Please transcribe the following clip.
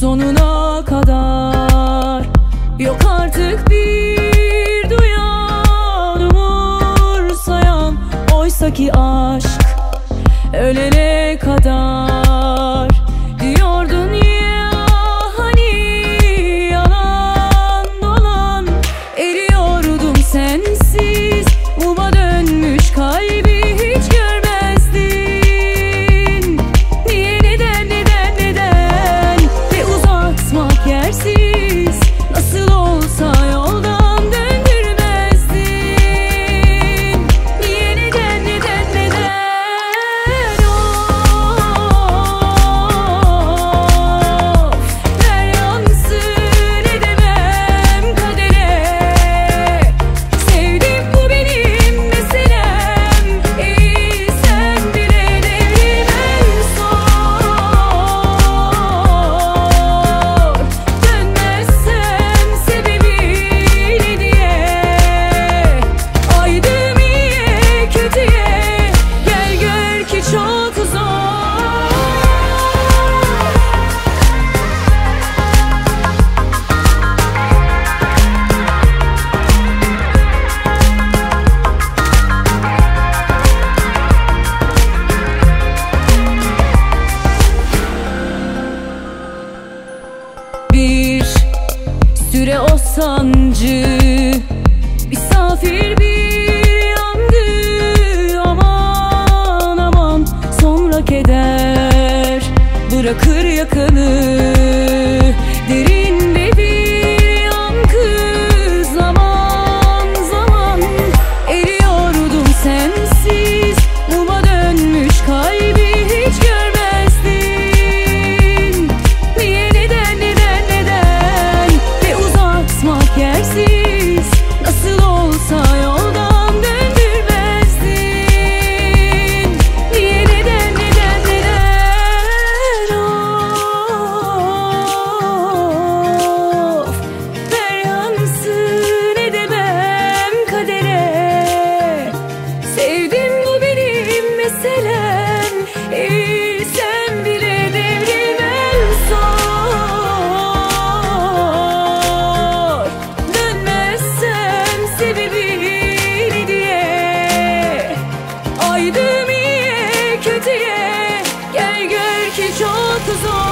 sonuna kadar. Yok artık bir duyan umursayan Oysa ki aşk ölene kadar. süre o sancı. Misafir bir yandı aman aman. Sonra keder. Bırakır yakanı So.